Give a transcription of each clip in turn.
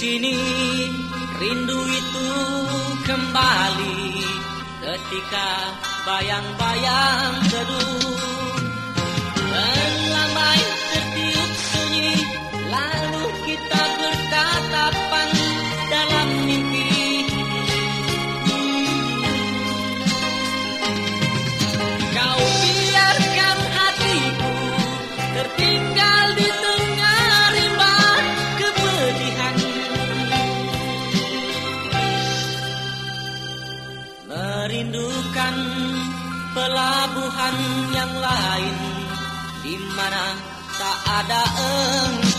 Sini rindu itu kembali. Ketika bayang-bayang teduh Merindukan pelabuhan yang lain di mana tak ada engkau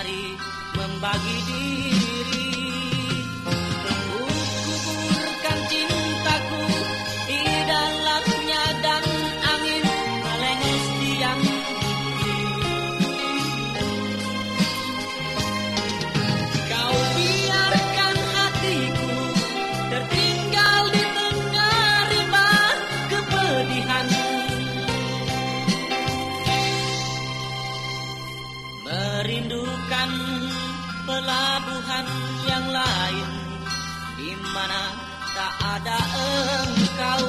Matahari membagi diri pelabuhan yang lain di mana tak ada engkau